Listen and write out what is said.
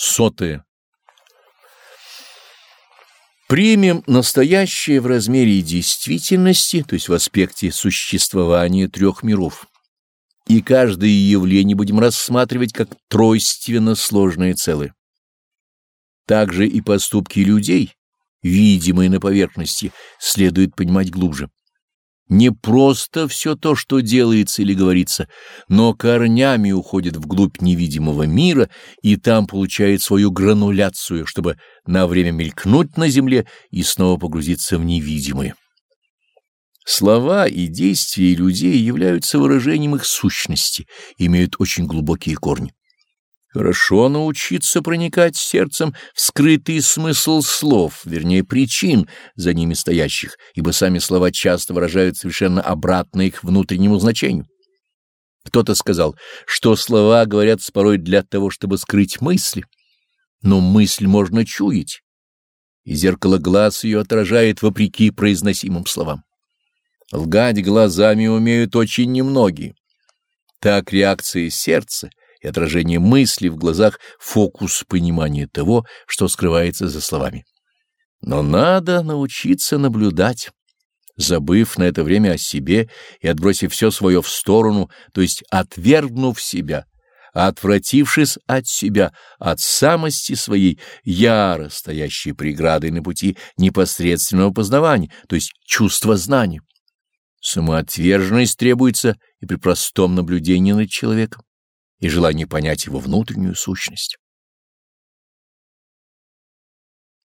Сотое. Примем настоящее в размере действительности, то есть в аспекте существования трех миров, и каждое явление будем рассматривать как тройственно сложное целое. Также и поступки людей, видимые на поверхности, следует понимать глубже. Не просто все то, что делается или говорится, но корнями уходит вглубь невидимого мира и там получает свою грануляцию, чтобы на время мелькнуть на земле и снова погрузиться в невидимое. Слова и действия людей являются выражением их сущности, имеют очень глубокие корни. Хорошо научиться проникать сердцем в скрытый смысл слов, вернее, причин, за ними стоящих, ибо сами слова часто выражают совершенно обратно их внутреннему значению. Кто-то сказал, что слова говорят порой для того, чтобы скрыть мысли, но мысль можно чуять, и зеркало глаз ее отражает вопреки произносимым словам. Лгать глазами умеют очень немногие. Так реакция сердца — и отражение мысли в глазах фокус понимания того, что скрывается за словами. Но надо научиться наблюдать, забыв на это время о себе и отбросив все свое в сторону, то есть отвергнув себя, отвратившись от себя, от самости своей, яро стоящей преградой на пути непосредственного познавания, то есть чувства знания. Самоотверженность требуется и при простом наблюдении над человеком и желание понять его внутреннюю сущность.